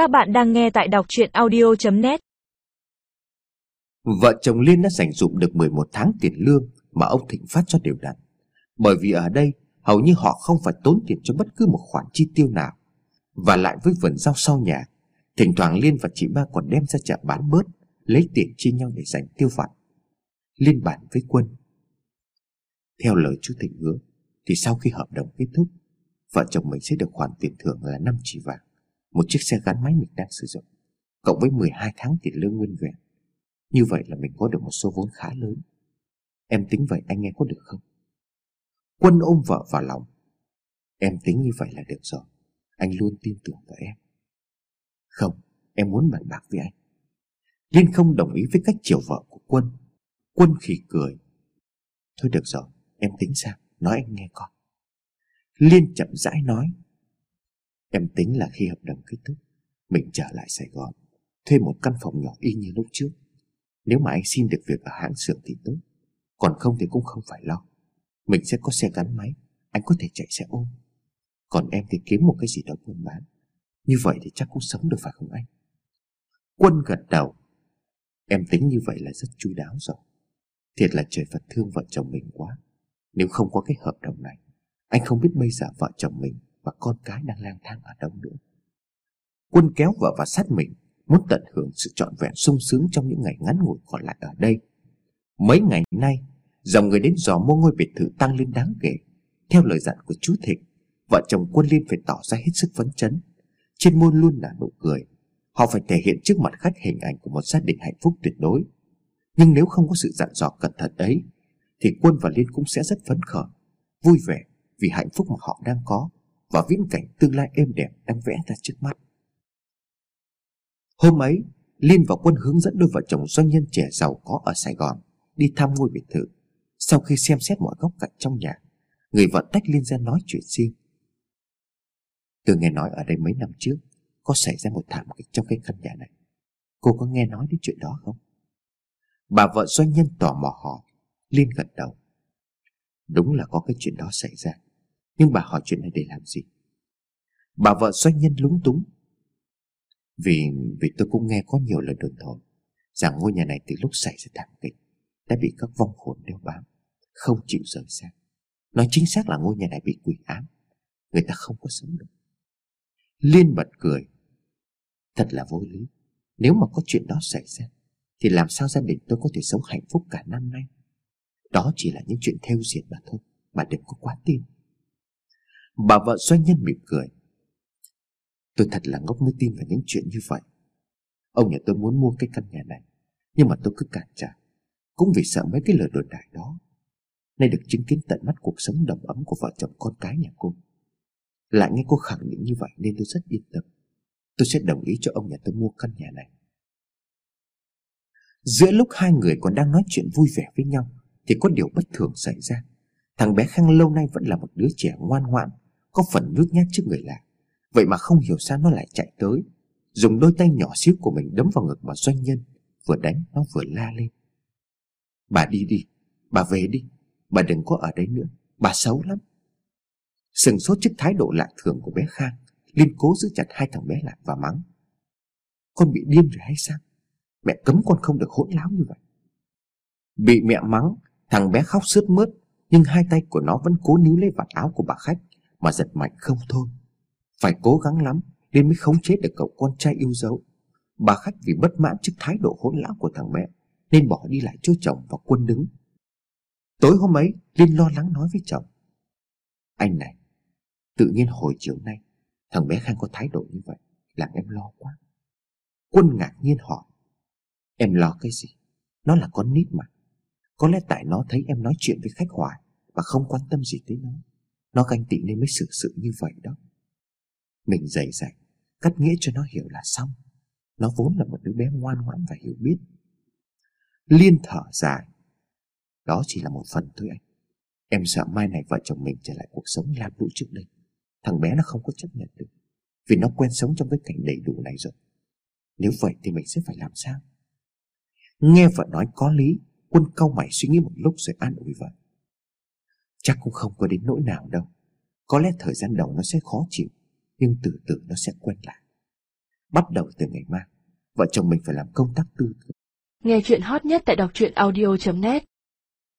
Các bạn đang nghe tại đọc chuyện audio.net Vợ chồng Liên đã dành dụm được 11 tháng tiền lương mà ông Thịnh phát cho đều đặn. Bởi vì ở đây hầu như họ không phải tốn tiền cho bất cứ một khoản chi tiêu nào. Và lại với vườn rau sau nhà, thỉnh thoảng Liên và chị ba còn đem ra chợ bán bớt, lấy tiền chia nhau để dành tiêu vặt. Liên bản với Quân. Theo lời chú Thịnh hứa, thì sau khi hợp đồng kết thúc, vợ chồng mình sẽ được khoản tiền thưởng là 5 chỉ vàng, một chiếc xe gắn máy mình đang sử dụng, cộng với 12 tháng tiền lương nguyên vẹn. Như vậy là mình có được một số vốn khá lớn. Em tính vậy anh nghe có được không? Quân ôm vợ vào lòng. Em tính như vậy là được rồi. Anh luôn tin tưởng vào em. Không, em muốn bàn bạc với anh. Liên không đồng ý với cách chiều vợ của Quân. Quân khỉ cười. Thôi được rồi, em tính sao? Nói anh nghe coi. Liên chậm rãi nói Em tính là khi hợp đồng kết thúc, Mình trở lại Sài Gòn, Thuê một căn phòng nhỏ y như lúc trước. Nếu mà anh xin được việc ở hãng xưởng thì tốt, Còn không thì cũng không phải lo. Mình sẽ có xe gắn máy, Anh có thể chạy xe ôm. Còn em thì kiếm một cái gì đó buôn bán. Như vậy thì chắc cũng sống được phải không anh? Quân gật đầu. Em tính như vậy là rất chu đáo rồi. Thiệt là trời Phật thương vợ chồng mình quá. Nếu không có cái hợp đồng này, anh không biết bây giờ vợ chồng mình và con cái đang lang thang ở đâu nữa. Quân kéo vợ vào sát mình, muốn tận hưởng sự trọn vẹn sung sướng trong những ngày ngắn ngủi còn lại ở đây. Mấy ngày nay, dòng người đến dò mua ngôi biệt thự tăng lên đáng kể. Theo lời dặn của chú Thịnh, vợ chồng Quân Liên phải tỏ ra hết sức phấn chấn. Trên môi luôn là nụ cười. Họ phải thể hiện trước mặt khách hình ảnh của một gia đình hạnh phúc tuyệt đối. Nhưng nếu không có sự dặn dò cẩn thận ấy, thì Quân và Liên cũng sẽ rất phấn khởi, vui vẻ vì hạnh phúc mà họ đang có và viễn cảnh tương lai êm đẹp đang vẽ ra trước mắt. Hôm ấy, Liên và Quân hướng dẫn đôi vợ chồng doanh nhân trẻ giàu có ở Sài Gòn đi thăm ngôi biệt thự. Sau khi xem xét mọi góc cạnh trong nhà, người vợ tách Liên ra nói chuyện riêng. Tôi nghe nói ở đây mấy năm trước có xảy ra một thảm kịch trong cái căn nhà này. Cô có nghe nói đến chuyện đó không? Bà vợ doanh nhân tò mò hỏi, Liên gật đầu. Đúng là có cái chuyện đó xảy ra. Nhưng bà hỏi chuyện này để làm gì? Bà vợ doanh nhân lúng túng. Vì vì tôi cũng nghe có nhiều lời đồn thổi, Rằng ngôi nhà này từ lúc xảy ra thảm kịch Đã bị các vong hồn đeo bám, Không chịu rời xa. Nói chính xác là ngôi nhà này bị quỷ ám, Người ta không có sống được. Liên bật cười. Thật là vô lý. Nếu mà có chuyện đó xảy ra, Thì làm sao gia đình tôi có thể sống hạnh phúc cả năm nay? Đó chỉ là những chuyện theo diệt mà thôi, Bà đừng có quá tin. Bà vợ doanh nhân mỉm cười. Tôi thật là ngốc mới tin vào những chuyện như vậy. Ông nhà tôi muốn mua cái căn nhà này, Nhưng mà tôi cứ cản trả Cũng vì sợ mấy cái lời đồn đại đó. Nay được chứng kiến tận mắt cuộc sống đầm ấm của vợ chồng con cái nhà cô. Lại nghe cô khẳng định như vậy nên tôi rất yên tâm. Tôi sẽ đồng ý cho ông nhà tôi mua căn nhà này. Giữa lúc hai người còn đang nói chuyện vui vẻ với nhau, Thì có điều bất thường xảy ra. Thằng bé Khang lâu nay vẫn là một đứa trẻ ngoan ngoãn có phần nhút nhát trước người lạ. Vậy mà không hiểu sao nó lại chạy tới, Dùng đôi tay nhỏ xíu của mình đấm vào ngực bà doanh nhân Vừa đánh nó vừa la lên. Bà đi đi, Bà về đi, Bà đừng có ở đấy nữa, Bà xấu lắm. Sừng sốt trước thái độ lạ thường của bé Khang Liên cố giữ chặt hai thằng bé lại và mắng. Con bị điên rồi hay sao? Mẹ cấm con không được hỗn láo như vậy. Bị mẹ mắng, Thằng bé khóc sướt mướt, Nhưng hai tay của nó vẫn cố níu lấy vạt áo của bà khách mà giật mạnh không thôi. Phải cố gắng lắm nên mới khống chế được cậu con trai yêu dấu. Bà khách vì bất mãn trước thái độ hỗn láo của thằng bé nên bỏ đi lại chỗ chồng và quân đứng. Tối hôm ấy, Liên lo lắng nói với chồng. Anh này, tự nhiên hồi chiều nay, thằng bé Khang có thái độ như vậy, làm em lo quá. Quân ngạc nhiên hỏi, em lo cái gì? Nó là con nít mà. Có lẽ tại nó thấy em nói chuyện với khách hoài và không quan tâm gì tới nó. Nó ganh tị nên mới xử sự như vậy đó. Mình dạy dạy Cắt nghĩa cho nó hiểu là xong. Nó vốn là một đứa bé ngoan ngoãn và hiểu biết. Liên thở dài. Đó chỉ là một phần thôi anh. Em sợ mai này vợ chồng mình trở lại cuộc sống làm lũ trước đây. Thằng bé nó không có chấp nhận được, Vì nó quen sống trong cái cảnh đầy đủ này rồi. Nếu vậy thì mình sẽ phải làm sao? Nghe vợ nói có lý, Quân cau mày suy nghĩ một lúc rồi an ủi vợ. Chắc cũng không có đến nỗi nào đâu. Có lẽ thời gian đầu nó sẽ khó chịu, Nhưng từ từ nó sẽ quen lại. Bắt đầu từ ngày mai, Vợ chồng mình phải làm công tác tư tưởng. Nghe chuyện hot nhất tại đọc truyện audio.net